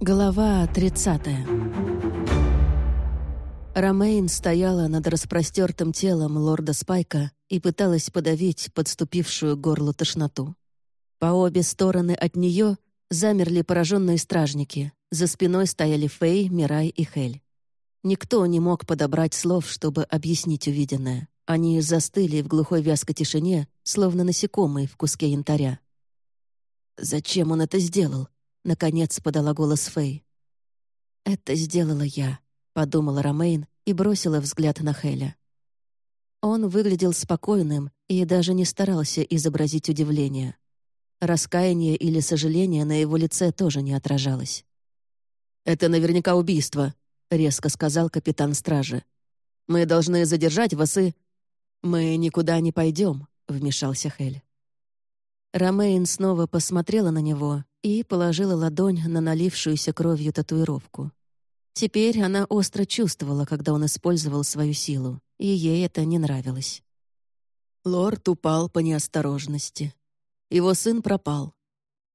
Глава 30 Ромейн стояла над распростертым телом лорда Спайка и пыталась подавить подступившую горло тошноту. По обе стороны от нее замерли пораженные стражники. За спиной стояли Фей, Мирай и Хель. Никто не мог подобрать слов, чтобы объяснить увиденное. Они застыли в глухой вязкой тишине, словно насекомые в куске янтаря. «Зачем он это сделал?» — наконец подала голос Фэй. «Это сделала я», — подумала Ромейн и бросила взгляд на Хеля. Он выглядел спокойным и даже не старался изобразить удивление. Раскаяние или сожаление на его лице тоже не отражалось. «Это наверняка убийство», — резко сказал капитан стражи. «Мы должны задержать вас и...» «Мы никуда не пойдем», — вмешался Хель. Ромейн снова посмотрела на него и положила ладонь на налившуюся кровью татуировку. Теперь она остро чувствовала, когда он использовал свою силу, и ей это не нравилось. Лорд упал по неосторожности. Его сын пропал.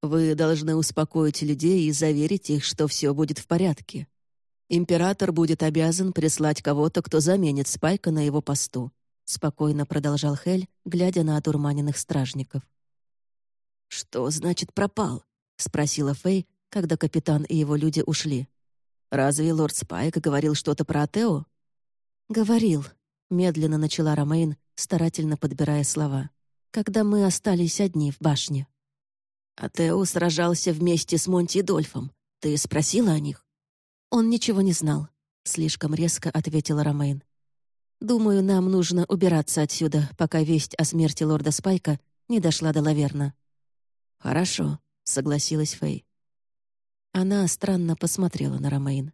Вы должны успокоить людей и заверить их, что все будет в порядке. Император будет обязан прислать кого-то, кто заменит Спайка на его посту, спокойно продолжал Хель, глядя на одурманенных стражников. Что значит пропал? спросила Фэй, когда капитан и его люди ушли. Разве лорд Спайк говорил что-то про Атео? Говорил, медленно начала Ромейн, старательно подбирая слова. Когда мы остались одни в башне. Атео сражался вместе с Монти и Дольфом. Ты спросила о них? Он ничего не знал, слишком резко ответила Ромейн. Думаю, нам нужно убираться отсюда, пока весть о смерти лорда Спайка не дошла до Лаверна. Хорошо, согласилась Фэй. Она странно посмотрела на Ромейн.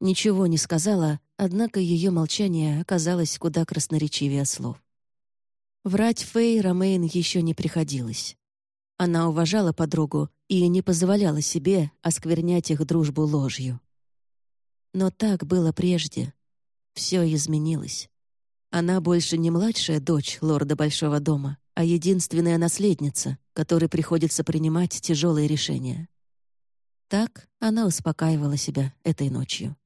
Ничего не сказала, однако ее молчание оказалось куда красноречивее слов. Врать Фэй Ромейн еще не приходилось. Она уважала подругу и не позволяла себе осквернять их дружбу ложью. Но так было прежде. Все изменилось. Она больше не младшая дочь лорда Большого дома, а единственная наследница, которой приходится принимать тяжелые решения. Так она успокаивала себя этой ночью.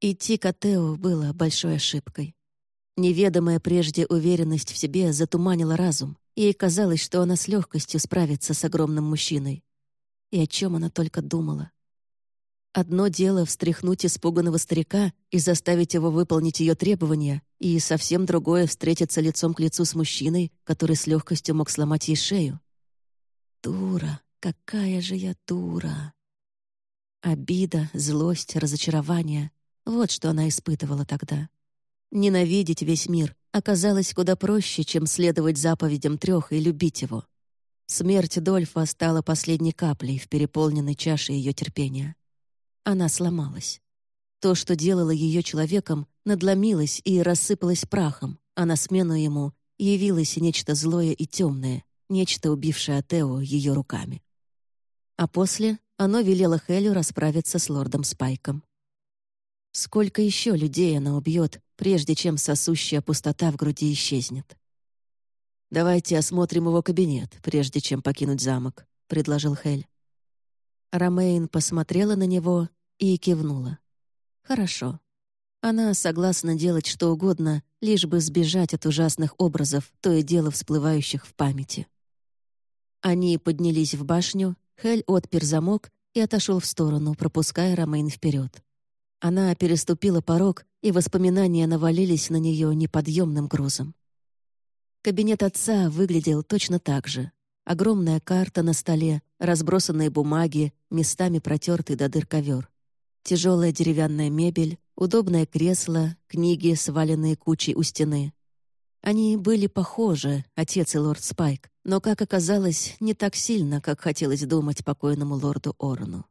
Идти к Атео было большой ошибкой. Неведомая прежде уверенность в себе затуманила разум, и ей казалось, что она с легкостью справится с огромным мужчиной. И о чем она только думала. Одно дело встряхнуть испуганного старика и заставить его выполнить ее требования, и совсем другое — встретиться лицом к лицу с мужчиной, который с легкостью мог сломать ей шею. Дура, какая же я дура! Обида, злость, разочарование — вот что она испытывала тогда. Ненавидеть весь мир оказалось куда проще, чем следовать заповедям трех и любить его. Смерть Дольфа стала последней каплей в переполненной чаше ее терпения. Она сломалась. То, что делало ее человеком, надломилось и рассыпалось прахом, а на смену ему явилось нечто злое и темное, нечто, убившее Тео ее руками. А после оно велело Хелю расправиться с лордом Спайком. Сколько еще людей она убьет, прежде чем сосущая пустота в груди исчезнет? «Давайте осмотрим его кабинет, прежде чем покинуть замок», — предложил Хель. Ромейн посмотрела на него и кивнула. «Хорошо. Она согласна делать что угодно, лишь бы сбежать от ужасных образов, то и дело всплывающих в памяти». Они поднялись в башню, Хель отпер замок и отошел в сторону, пропуская Ромейн вперед. Она переступила порог, и воспоминания навалились на нее неподъемным грузом. Кабинет отца выглядел точно так же. Огромная карта на столе, разбросанные бумаги, местами протертый до дыр ковер. Тяжелая деревянная мебель, удобное кресло, книги, сваленные кучей у стены. Они были похожи, отец и лорд Спайк, но, как оказалось, не так сильно, как хотелось думать покойному лорду Орну.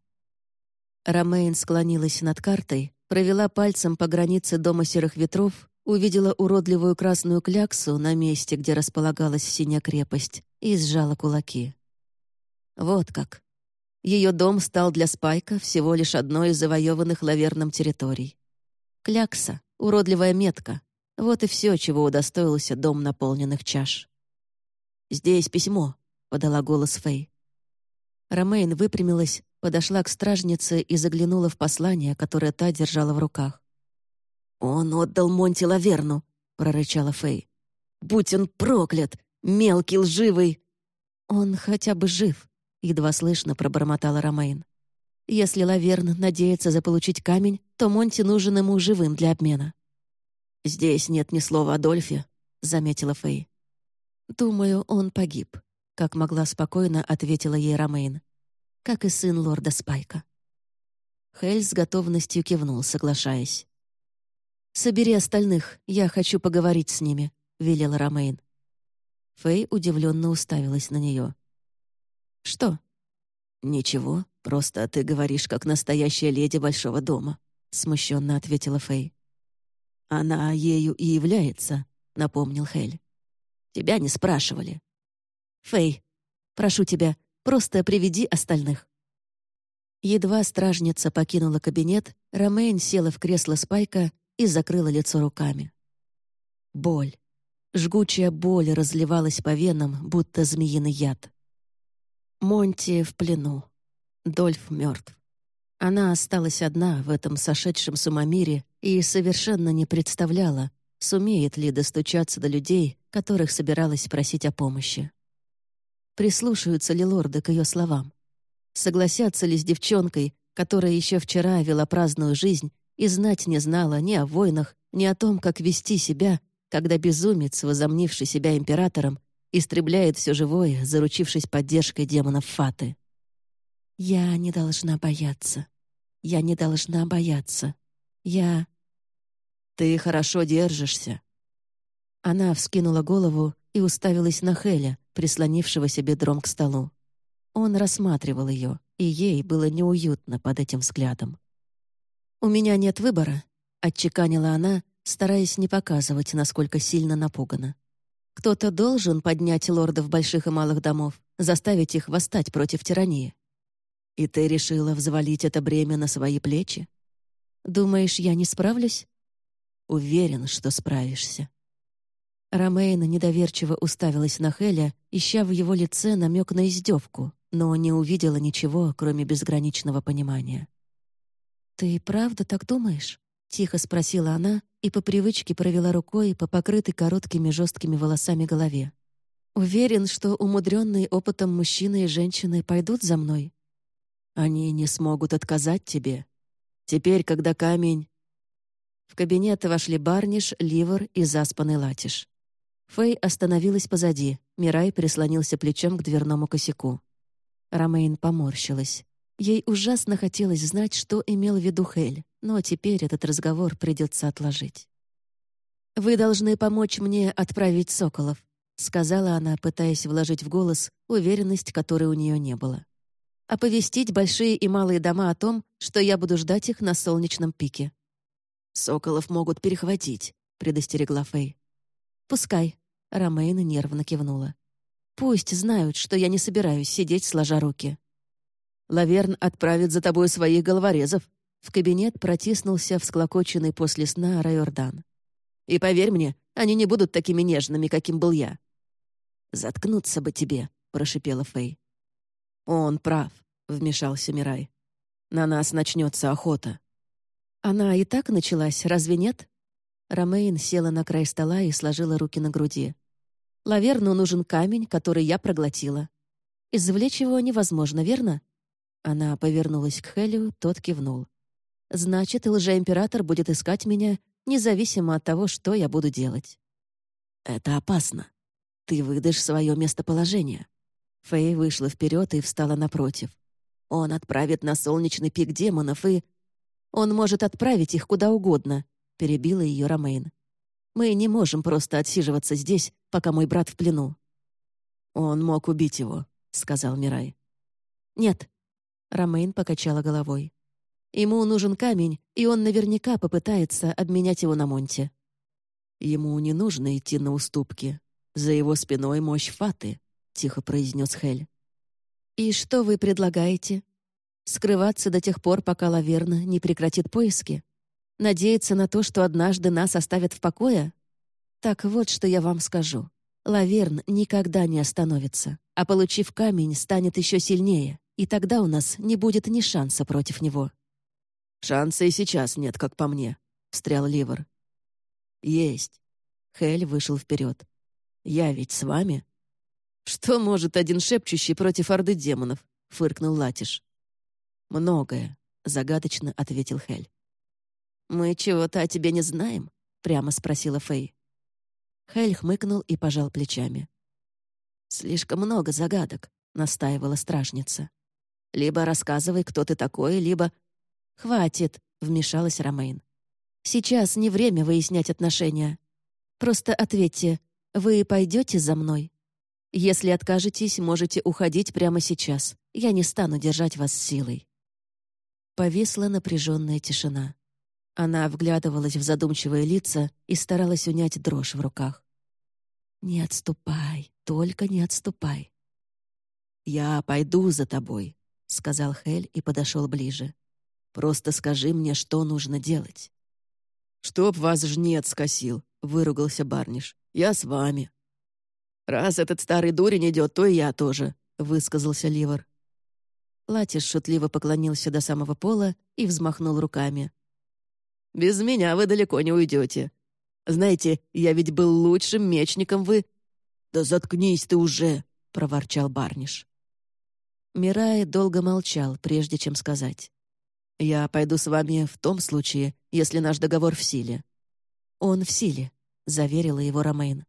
Ромейн склонилась над картой, провела пальцем по границе дома серых ветров, увидела уродливую красную кляксу на месте, где располагалась синяя крепость, и сжала кулаки. Вот как. Ее дом стал для Спайка всего лишь одной из завоеванных лаверном территорий. Клякса, уродливая метка. Вот и все, чего удостоился дом наполненных чаш. «Здесь письмо», — подала голос Фэй. Ромейн выпрямилась, подошла к стражнице и заглянула в послание, которое та держала в руках. «Он отдал Монти Лаверну», — прорычала Фэй. «Будь он проклят! Мелкий, лживый!» «Он хотя бы жив», — едва слышно пробормотала Ромейн. «Если Лаверн надеется заполучить камень, то Монти нужен ему живым для обмена». «Здесь нет ни слова о Дольфе», — заметила Фэй. «Думаю, он погиб», — как могла спокойно ответила ей Ромейн. «Как и сын лорда Спайка». Хель с готовностью кивнул, соглашаясь. «Собери остальных, я хочу поговорить с ними», — велела Ромейн. Фэй удивленно уставилась на нее. «Что?» «Ничего, просто ты говоришь, как настоящая леди большого дома», — смущенно ответила Фэй. «Она ею и является», — напомнил Хель. «Тебя не спрашивали». «Фэй, прошу тебя, просто приведи остальных». Едва стражница покинула кабинет, Ромейн села в кресло Спайка и закрыла лицо руками. Боль. Жгучая боль разливалась по венам, будто змеиный яд. Монти в плену. Дольф мертв. Она осталась одна в этом сошедшем с ума мире и совершенно не представляла, сумеет ли достучаться до людей, которых собиралась просить о помощи. Прислушаются ли лорды к ее словам? Согласятся ли с девчонкой, которая еще вчера вела праздную жизнь и знать не знала ни о войнах, ни о том, как вести себя, когда безумец, возомнивший себя императором, истребляет все живое, заручившись поддержкой демонов Фаты. «Я не должна бояться. Я не должна бояться. Я...» «Ты хорошо держишься». Она вскинула голову и уставилась на Хеля, прислонившегося бедром к столу. Он рассматривал ее, и ей было неуютно под этим взглядом. «У меня нет выбора», — отчеканила она, стараясь не показывать, насколько сильно напугана. «Кто-то должен поднять лордов больших и малых домов, заставить их восстать против тирании. И ты решила взвалить это бремя на свои плечи? Думаешь, я не справлюсь? Уверен, что справишься». Ромейна недоверчиво уставилась на Хеля, ища в его лице намек на издевку, но не увидела ничего, кроме безграничного понимания. «Ты правда так думаешь?» — тихо спросила она и по привычке провела рукой по покрытой короткими жесткими волосами голове. «Уверен, что умудренные опытом мужчины и женщины пойдут за мной?» «Они не смогут отказать тебе. Теперь, когда камень...» В кабинет вошли Барниш, Ливер и заспанный Латиш. Фэй остановилась позади, Мирай прислонился плечом к дверному косяку. Ромейн поморщилась. Ей ужасно хотелось знать, что имел в виду Хель, но теперь этот разговор придется отложить. «Вы должны помочь мне отправить соколов», — сказала она, пытаясь вложить в голос уверенность, которой у нее не было. «Оповестить большие и малые дома о том, что я буду ждать их на солнечном пике». «Соколов могут перехватить», — предостерегла Фэй. «Пускай», — Ромейна нервно кивнула. «Пусть знают, что я не собираюсь сидеть сложа руки». Лаверн отправит за тобой своих головорезов». В кабинет протиснулся всклокоченный после сна Райордан. «И поверь мне, они не будут такими нежными, каким был я». «Заткнуться бы тебе», — прошипела Фэй. «Он прав», — вмешался Мирай. «На нас начнется охота». «Она и так началась, разве нет?» Ромейн села на край стола и сложила руки на груди. «Лаверну нужен камень, который я проглотила. Извлечь его невозможно, верно? Она повернулась к Хелю, тот кивнул. «Значит, лжеимператор будет искать меня, независимо от того, что я буду делать». «Это опасно. Ты выдашь свое местоположение». Фэй вышла вперед и встала напротив. «Он отправит на солнечный пик демонов и...» «Он может отправить их куда угодно», — перебила ее Ромейн. «Мы не можем просто отсиживаться здесь, пока мой брат в плену». «Он мог убить его», — сказал Мирай. «Нет, Ромейн покачала головой. Ему нужен камень, и он наверняка попытается обменять его на Монте. Ему не нужно идти на уступки. За его спиной мощь Фаты, тихо произнес Хель. И что вы предлагаете? Скрываться до тех пор, пока Лаверна не прекратит поиски? Надеяться на то, что однажды нас оставят в покое? Так вот, что я вам скажу. Лаверн никогда не остановится, а получив камень, станет еще сильнее и тогда у нас не будет ни шанса против него». «Шанса и сейчас нет, как по мне», — встрял Ливер. «Есть». Хель вышел вперед. «Я ведь с вами?» «Что может один шепчущий против орды демонов?» — фыркнул Латиш. «Многое», — загадочно ответил Хель. «Мы чего-то о тебе не знаем?» — прямо спросила Фэй. Хель хмыкнул и пожал плечами. «Слишком много загадок», — настаивала стражница. «Либо рассказывай, кто ты такой, либо...» «Хватит», — вмешалась Ромейн. «Сейчас не время выяснять отношения. Просто ответьте, вы пойдете за мной?» Если откажетесь, можете уходить прямо сейчас. Я не стану держать вас силой». Повисла напряженная тишина. Она вглядывалась в задумчивые лица и старалась унять дрожь в руках. «Не отступай, только не отступай». «Я пойду за тобой», — сказал Хель и подошел ближе. «Просто скажи мне, что нужно делать». «Чтоб вас жнец скосил», — выругался Барниш. «Я с вами». «Раз этот старый дурень идет, то и я тоже», — высказался Ливер. Латиш шутливо поклонился до самого пола и взмахнул руками. «Без меня вы далеко не уйдете. Знаете, я ведь был лучшим мечником, вы...» «Да заткнись ты уже!» — проворчал Барниш. Мирай долго молчал, прежде чем сказать. «Я пойду с вами в том случае, если наш договор в силе». «Он в силе», — заверила его Ромейн.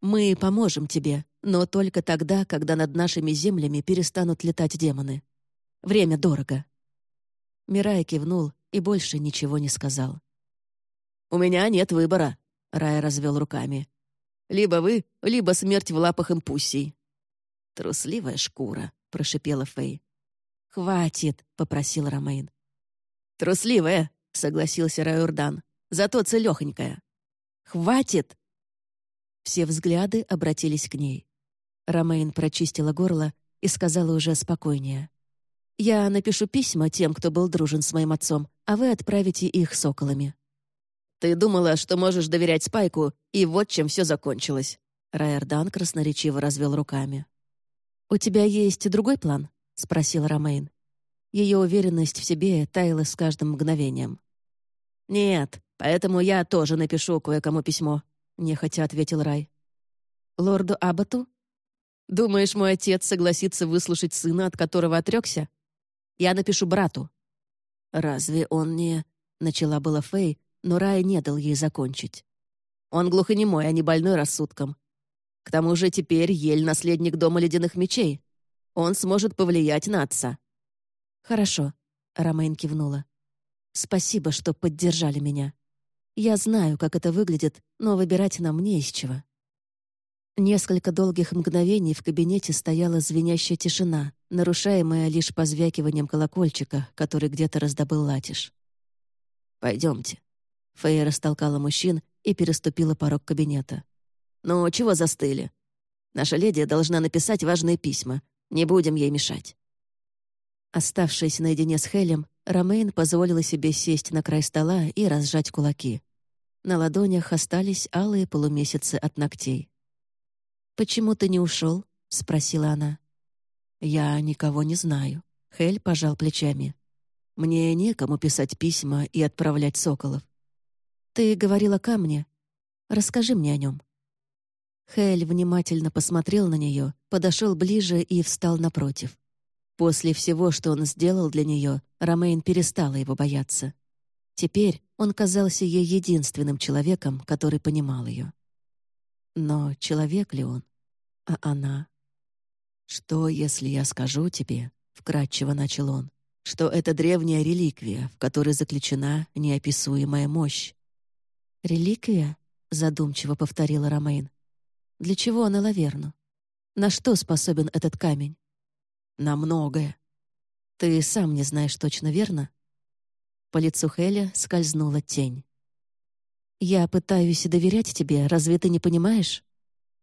Мы поможем тебе, но только тогда, когда над нашими землями перестанут летать демоны. Время дорого». Мирай кивнул и больше ничего не сказал. «У меня нет выбора», — Рай развел руками. «Либо вы, либо смерть в лапах импульсий». «Трусливая шкура», — прошипела Фэй. «Хватит», — попросил Ромейн. «Трусливая», — согласился Райордан. «Зато целехонькая». «Хватит!» Все взгляды обратились к ней. Ромейн прочистила горло и сказала уже спокойнее. «Я напишу письма тем, кто был дружен с моим отцом, а вы отправите их соколами». «Ты думала, что можешь доверять Спайку, и вот чем все закончилось». Райердан красноречиво развел руками. «У тебя есть другой план?» — спросил Ромейн. Ее уверенность в себе таяла с каждым мгновением. «Нет, поэтому я тоже напишу кое-кому письмо», нехотя ответил Рай. «Лорду Абботу? Думаешь, мой отец согласится выслушать сына, от которого отрекся? Я напишу брату». «Разве он не...» — начала была Фэй, но Рай не дал ей закончить. «Он глухонемой, а не больной рассудком. К тому же теперь Ель — наследник Дома Ледяных Мечей. Он сможет повлиять на отца». «Хорошо», — Ромейн кивнула. «Спасибо, что поддержали меня». Я знаю, как это выглядит, но выбирать нам не из чего. Несколько долгих мгновений в кабинете стояла звенящая тишина, нарушаемая лишь позвякиванием колокольчика, который где-то раздобыл латиш. «Пойдемте». Фея растолкала мужчин и переступила порог кабинета. «Ну, чего застыли? Наша леди должна написать важные письма. Не будем ей мешать». Оставшись наедине с Хелем, Ромейн позволила себе сесть на край стола и разжать кулаки. На ладонях остались алые полумесяцы от ногтей. «Почему ты не ушел?» — спросила она. «Я никого не знаю», — Хель пожал плечами. «Мне некому писать письма и отправлять соколов». «Ты говорила ко мне. Расскажи мне о нем». Хель внимательно посмотрел на нее, подошел ближе и встал напротив. После всего, что он сделал для нее, Ромейн перестала его бояться. Теперь он казался ей единственным человеком, который понимал ее. Но человек ли он? А она? «Что, если я скажу тебе, — вкратчиво начал он, — что это древняя реликвия, в которой заключена неописуемая мощь?» «Реликвия?» — задумчиво повторила Ромейн. «Для чего она лаверну? На что способен этот камень?» «На многое». «Ты сам не знаешь точно, верно?» По лицу Хеля скользнула тень. «Я пытаюсь доверять тебе, разве ты не понимаешь?»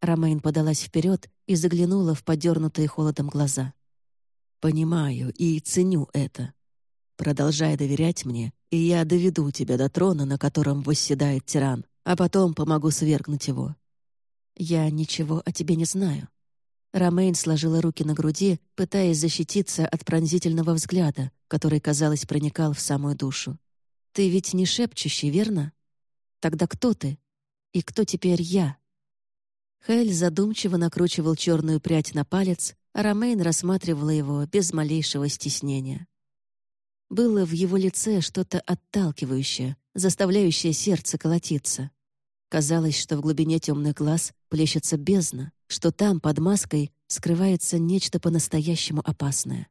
Ромейн подалась вперед и заглянула в подернутые холодом глаза. «Понимаю и ценю это. Продолжай доверять мне, и я доведу тебя до трона, на котором восседает тиран, а потом помогу свергнуть его». «Я ничего о тебе не знаю». Ромейн сложила руки на груди, пытаясь защититься от пронзительного взгляда, который, казалось, проникал в самую душу. «Ты ведь не шепчущий, верно? Тогда кто ты? И кто теперь я?» Хель задумчиво накручивал черную прядь на палец, а Ромейн рассматривала его без малейшего стеснения. Было в его лице что-то отталкивающее, заставляющее сердце колотиться. Казалось, что в глубине темных глаз плещется бездна, что там, под маской, скрывается нечто по-настоящему опасное.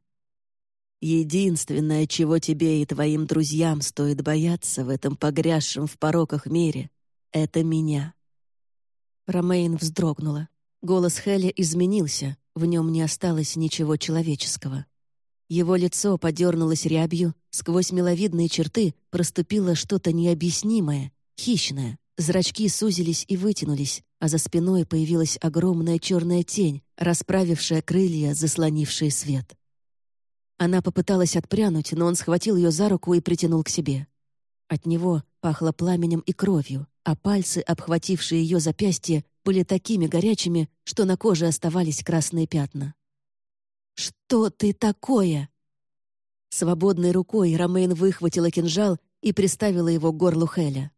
Единственное, чего тебе и твоим друзьям стоит бояться в этом погрязшем в пороках мире, — это меня. Ромейн вздрогнула. Голос Хеля изменился, в нем не осталось ничего человеческого. Его лицо подернулось рябью, сквозь миловидные черты проступило что-то необъяснимое, хищное. Зрачки сузились и вытянулись, а за спиной появилась огромная черная тень, расправившая крылья, заслонившие свет. Она попыталась отпрянуть, но он схватил ее за руку и притянул к себе. От него пахло пламенем и кровью, а пальцы, обхватившие ее запястье, были такими горячими, что на коже оставались красные пятна. «Что ты такое?» Свободной рукой Ромейн выхватила кинжал и приставила его к горлу Хеля.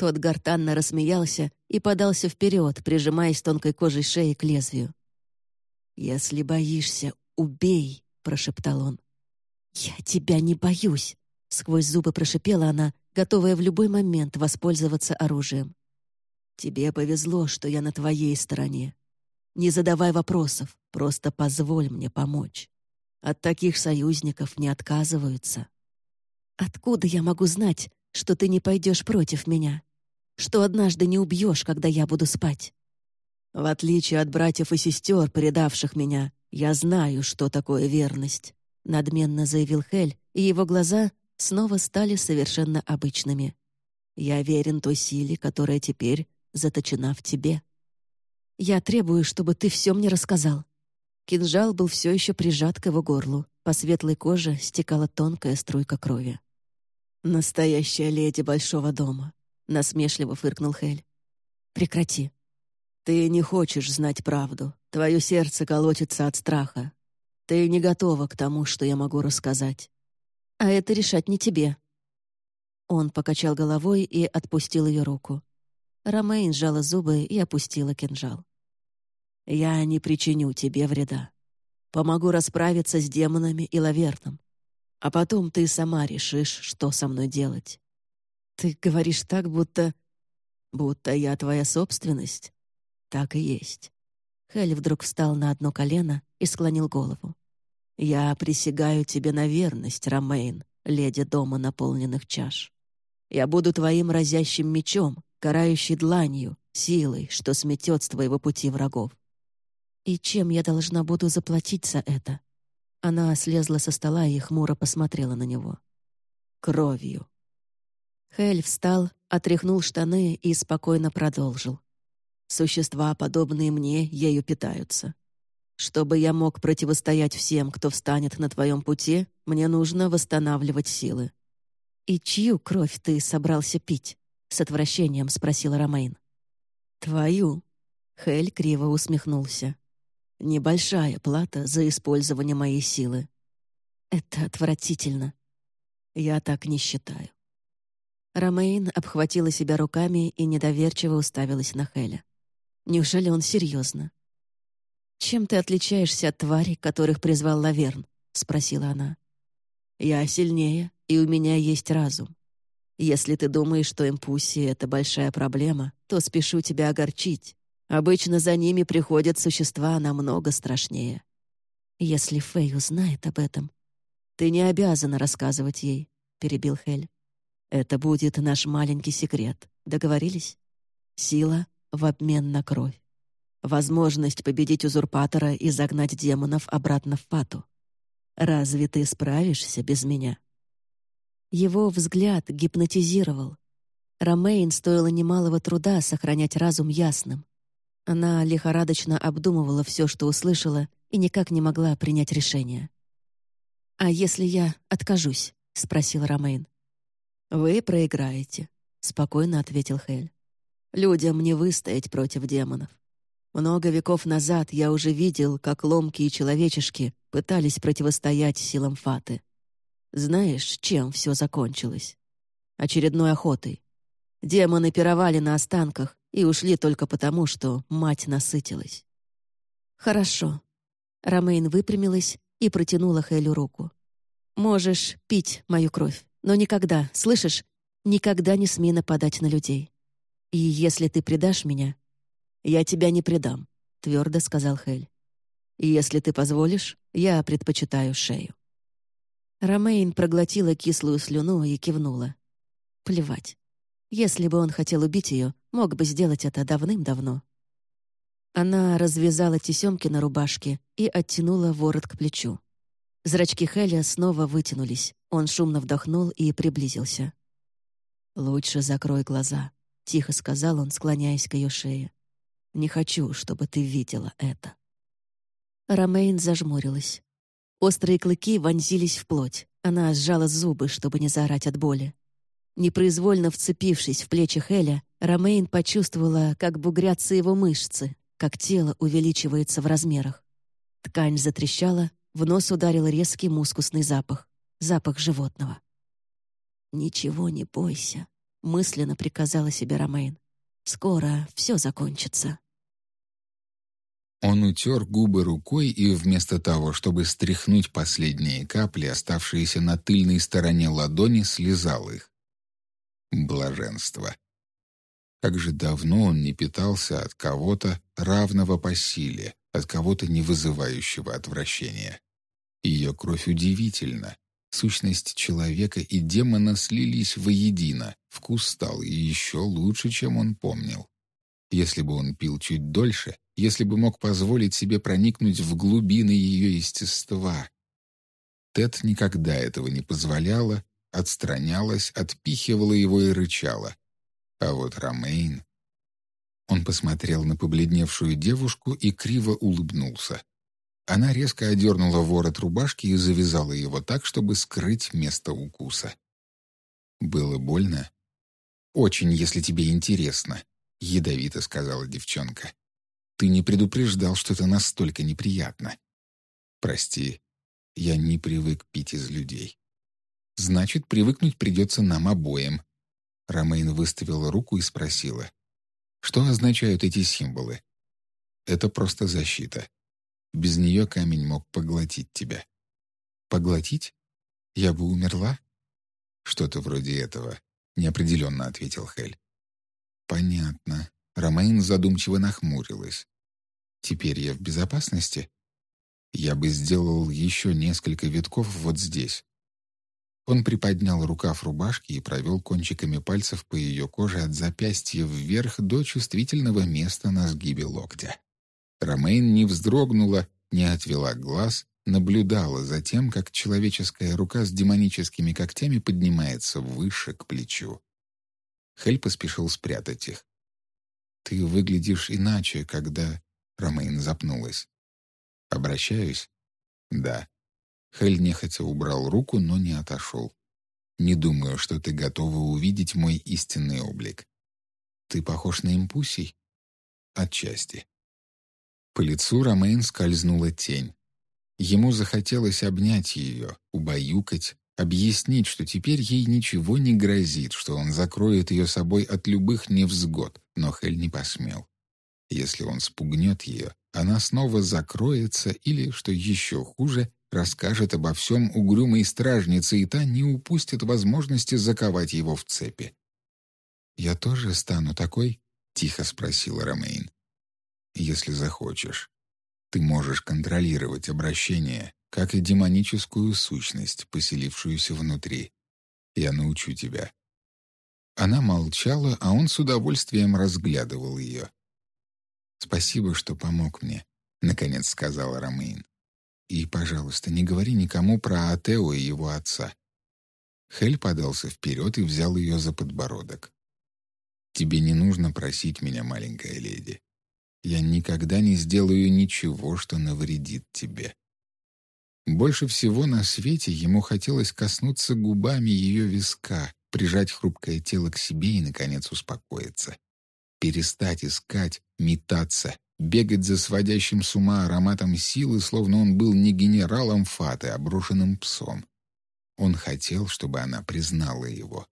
Тот гортанно рассмеялся и подался вперед, прижимаясь тонкой кожей шеи к лезвию. «Если боишься, убей!» — прошептал он. «Я тебя не боюсь!» — сквозь зубы прошипела она, готовая в любой момент воспользоваться оружием. «Тебе повезло, что я на твоей стороне. Не задавай вопросов, просто позволь мне помочь. От таких союзников не отказываются». «Откуда я могу знать, что ты не пойдешь против меня?» Что однажды не убьешь, когда я буду спать. В отличие от братьев и сестер, предавших меня, я знаю, что такое верность», — надменно заявил Хель, и его глаза снова стали совершенно обычными. «Я верен той силе, которая теперь заточена в тебе». «Я требую, чтобы ты все мне рассказал». Кинжал был все еще прижат к его горлу. По светлой коже стекала тонкая струйка крови. «Настоящая леди большого дома насмешливо фыркнул Хель. Прекрати. Ты не хочешь знать правду. Твое сердце колотится от страха. Ты не готова к тому, что я могу рассказать. А это решать не тебе. Он покачал головой и отпустил ее руку. Ромейн сжала зубы и опустила кинжал. «Я не причиню тебе вреда. Помогу расправиться с демонами и лаверном. А потом ты сама решишь, что со мной делать. «Ты говоришь так, будто...» «Будто я твоя собственность?» «Так и есть». Хель вдруг встал на одно колено и склонил голову. «Я присягаю тебе на верность, Ромейн, леди дома наполненных чаш. Я буду твоим разящим мечом, карающей дланью, силой, что сметет с твоего пути врагов. И чем я должна буду заплатить за это?» Она слезла со стола и хмуро посмотрела на него. «Кровью», Хель встал, отряхнул штаны и спокойно продолжил. «Существа, подобные мне, ею питаются. Чтобы я мог противостоять всем, кто встанет на твоем пути, мне нужно восстанавливать силы». «И чью кровь ты собрался пить?» — с отвращением спросила Ромейн. «Твою». Хель криво усмехнулся. «Небольшая плата за использование моей силы». «Это отвратительно». «Я так не считаю. Ромейн обхватила себя руками и недоверчиво уставилась на Хеля. Неужели он серьезно? «Чем ты отличаешься от тварей, которых призвал Лаверн?» — спросила она. «Я сильнее, и у меня есть разум. Если ты думаешь, что импульсия — это большая проблема, то спешу тебя огорчить. Обычно за ними приходят существа намного страшнее. Если Фэй узнает об этом, ты не обязана рассказывать ей», — перебил Хель. Это будет наш маленький секрет. Договорились? Сила в обмен на кровь. Возможность победить узурпатора и загнать демонов обратно в Пату. Разве ты справишься без меня?» Его взгляд гипнотизировал. Ромейн стоило немалого труда сохранять разум ясным. Она лихорадочно обдумывала все, что услышала, и никак не могла принять решение. «А если я откажусь?» — спросил Ромейн. «Вы проиграете», — спокойно ответил Хель. «Людям не выстоять против демонов. Много веков назад я уже видел, как ломкие человечешки пытались противостоять силам Фаты. Знаешь, чем все закончилось? Очередной охотой. Демоны пировали на останках и ушли только потому, что мать насытилась. «Хорошо». Ромейн выпрямилась и протянула Хелю руку. «Можешь пить мою кровь, но никогда, слышишь, никогда не смей нападать на людей. И если ты предашь меня, я тебя не предам», — твердо сказал Хель. «И если ты позволишь, я предпочитаю шею». Ромейн проглотила кислую слюну и кивнула. Плевать. Если бы он хотел убить ее, мог бы сделать это давным-давно. Она развязала тесемки на рубашке и оттянула ворот к плечу. Зрачки Хеля снова вытянулись. Он шумно вдохнул и приблизился. «Лучше закрой глаза», — тихо сказал он, склоняясь к ее шее. «Не хочу, чтобы ты видела это». Ромейн зажмурилась. Острые клыки вонзились в плоть. Она сжала зубы, чтобы не заорать от боли. Непроизвольно вцепившись в плечи Хеля, Ромейн почувствовала, как бугрятся его мышцы, как тело увеличивается в размерах. Ткань затрещала, в нос ударил резкий мускусный запах, запах животного. «Ничего не бойся», — мысленно приказала себе Ромейн. «Скоро все закончится». Он утер губы рукой и вместо того, чтобы стряхнуть последние капли, оставшиеся на тыльной стороне ладони, слезал их. Блаженство. Как же давно он не питался от кого-то равного по силе, от кого-то не вызывающего отвращения. Ее кровь удивительна. Сущность человека и демона слились воедино, вкус стал еще лучше, чем он помнил. Если бы он пил чуть дольше, если бы мог позволить себе проникнуть в глубины ее естества. Тед никогда этого не позволяла, отстранялась, отпихивала его и рычала. А вот Ромейн... Он посмотрел на побледневшую девушку и криво улыбнулся. Она резко одернула ворот рубашки и завязала его так, чтобы скрыть место укуса. «Было больно?» «Очень, если тебе интересно», — ядовито сказала девчонка. Ты не предупреждал, что это настолько неприятно. Прости, я не привык пить из людей. Значит, привыкнуть придется нам обоим. Ромейн выставила руку и спросила. Что означают эти символы? Это просто защита. Без нее камень мог поглотить тебя. Поглотить? Я бы умерла? Что-то вроде этого, неопределенно ответил Хель. Понятно. Ромейн задумчиво нахмурилась. Теперь я в безопасности? Я бы сделал еще несколько витков вот здесь. Он приподнял рукав рубашки и провел кончиками пальцев по ее коже от запястья вверх до чувствительного места на сгибе локтя. Ромейн не вздрогнула, не отвела глаз, наблюдала за тем, как человеческая рука с демоническими когтями поднимается выше к плечу. Хель поспешил спрятать их. «Ты выглядишь иначе, когда...» Ромейн запнулась. «Обращаюсь?» «Да». Хель нехотя убрал руку, но не отошел. «Не думаю, что ты готова увидеть мой истинный облик. Ты похож на импульсий?» «Отчасти». По лицу Ромейн скользнула тень. Ему захотелось обнять ее, убаюкать, объяснить, что теперь ей ничего не грозит, что он закроет ее собой от любых невзгод, но Хель не посмел. Если он спугнет ее, она снова закроется или, что еще хуже, расскажет обо всем угрюмой стражнице, и та не упустит возможности заковать его в цепи. «Я тоже стану такой?» — тихо спросила Ромейн. «Если захочешь. Ты можешь контролировать обращение, как и демоническую сущность, поселившуюся внутри. Я научу тебя». Она молчала, а он с удовольствием разглядывал ее. «Спасибо, что помог мне», — наконец сказала Ромейн. «И, пожалуйста, не говори никому про Атео и его отца». Хель подался вперед и взял ее за подбородок. «Тебе не нужно просить меня, маленькая леди. Я никогда не сделаю ничего, что навредит тебе». Больше всего на свете ему хотелось коснуться губами ее виска, прижать хрупкое тело к себе и, наконец, успокоиться перестать искать, метаться, бегать за сводящим с ума ароматом силы, словно он был не генералом Фаты, а брошенным псом. Он хотел, чтобы она признала его,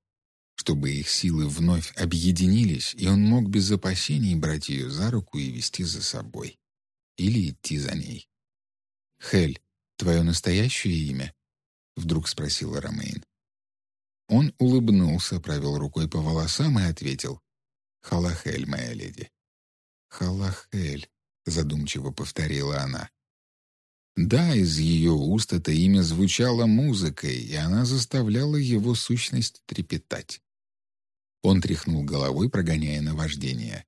чтобы их силы вновь объединились, и он мог без опасений брать ее за руку и вести за собой. Или идти за ней. «Хель, твое настоящее имя?» — вдруг спросила Ромейн. Он улыбнулся, провел рукой по волосам и ответил. «Халахель, моя леди». «Халахель», — задумчиво повторила она. Да, из ее уст это имя звучало музыкой, и она заставляла его сущность трепетать. Он тряхнул головой, прогоняя наваждение.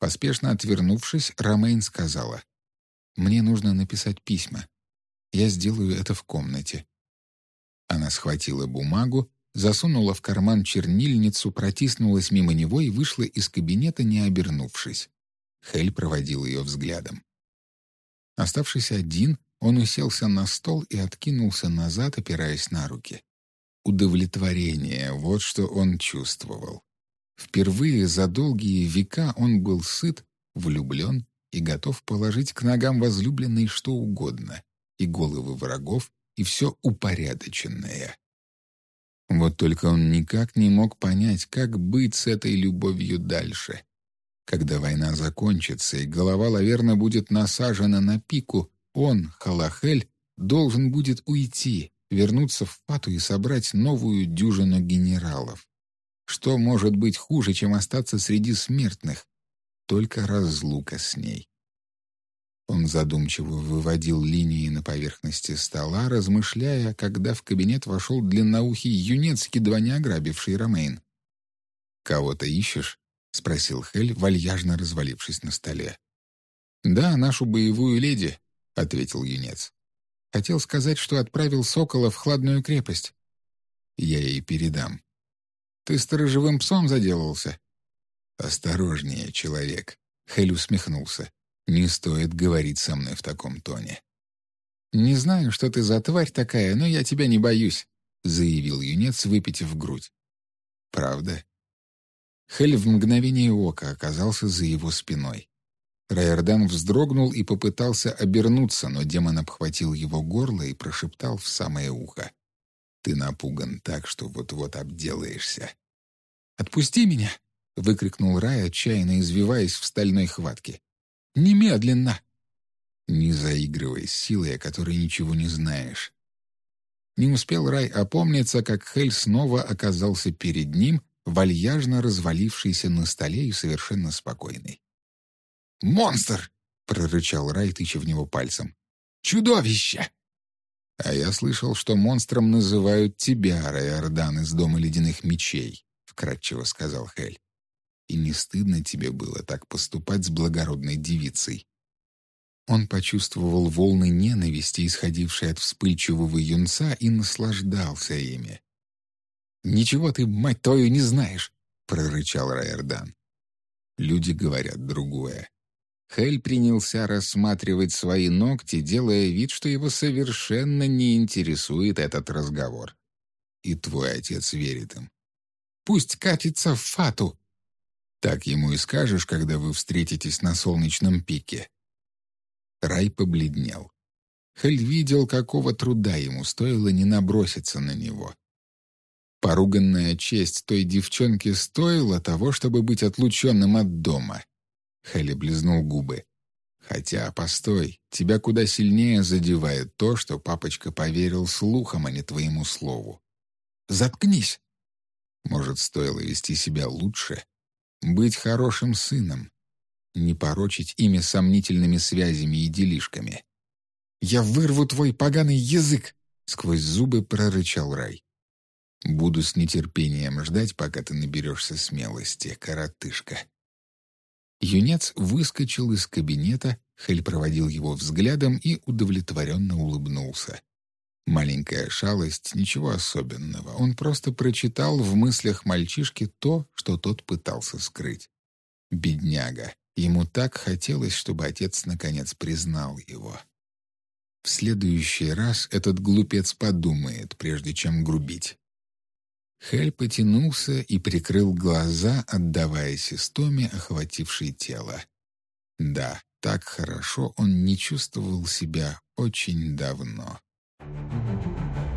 Поспешно отвернувшись, Ромейн сказала, «Мне нужно написать письма. Я сделаю это в комнате». Она схватила бумагу, засунула в карман чернильницу, протиснулась мимо него и вышла из кабинета, не обернувшись. Хель проводил ее взглядом. Оставшись один, он уселся на стол и откинулся назад, опираясь на руки. Удовлетворение — вот что он чувствовал. Впервые за долгие века он был сыт, влюблен и готов положить к ногам возлюбленной что угодно, и головы врагов, и все упорядоченное. Вот только он никак не мог понять, как быть с этой любовью дальше. Когда война закончится и голова Лаверна будет насажена на пику, он, Халахель, должен будет уйти, вернуться в Пату и собрать новую дюжину генералов. Что может быть хуже, чем остаться среди смертных? Только разлука с ней. Он задумчиво выводил линии на поверхности стола, размышляя, когда в кабинет вошел длинноухий юнец, едва не ограбивший Ромейн. «Кого-то ищешь?» — спросил Хель, вальяжно развалившись на столе. «Да, нашу боевую леди», — ответил юнец. «Хотел сказать, что отправил сокола в хладную крепость». «Я ей передам». «Ты сторожевым псом заделался?» «Осторожнее, человек», — Хель усмехнулся. «Не стоит говорить со мной в таком тоне». «Не знаю, что ты за тварь такая, но я тебя не боюсь», — заявил юнец, выпитив грудь. «Правда?» Хель в мгновение ока оказался за его спиной. Райордан вздрогнул и попытался обернуться, но демон обхватил его горло и прошептал в самое ухо. «Ты напуган так, что вот-вот обделаешься». «Отпусти меня!» — выкрикнул Рай, отчаянно извиваясь в стальной хватке. «Немедленно!» «Не заигрывай с силой, о которой ничего не знаешь». Не успел Рай опомниться, как Хель снова оказался перед ним вальяжно развалившийся на столе и совершенно спокойный. «Монстр!» — прорычал Рай, тыча в него пальцем. «Чудовище!» «А я слышал, что монстром называют тебя, Райордан, из Дома Ледяных Мечей», — вкратчиво сказал Хель. «И не стыдно тебе было так поступать с благородной девицей?» Он почувствовал волны ненависти, исходившие от вспыльчивого юнца, и наслаждался ими. «Ничего ты, мать твою, не знаешь!» — прорычал Райердан. Люди говорят другое. Хель принялся рассматривать свои ногти, делая вид, что его совершенно не интересует этот разговор. И твой отец верит им. «Пусть катится в фату!» Так ему и скажешь, когда вы встретитесь на солнечном пике. Рай побледнел. Хель видел, какого труда ему стоило не наброситься на него. Поруганная честь той девчонки стоила того, чтобы быть отлученным от дома. Хелли близнул губы. Хотя, постой, тебя куда сильнее задевает то, что папочка поверил слухам, а не твоему слову. Заткнись! Может, стоило вести себя лучше? Быть хорошим сыном? Не порочить имя сомнительными связями и делишками? «Я вырву твой поганый язык!» — сквозь зубы прорычал Рай. Буду с нетерпением ждать, пока ты наберешься смелости, коротышка». Юнец выскочил из кабинета, Хель проводил его взглядом и удовлетворенно улыбнулся. Маленькая шалость, ничего особенного. Он просто прочитал в мыслях мальчишки то, что тот пытался скрыть. Бедняга. Ему так хотелось, чтобы отец наконец признал его. В следующий раз этот глупец подумает, прежде чем грубить. Хель потянулся и прикрыл глаза, отдаваясь истоме, охватившей тело. Да, так хорошо он не чувствовал себя очень давно. Thank you.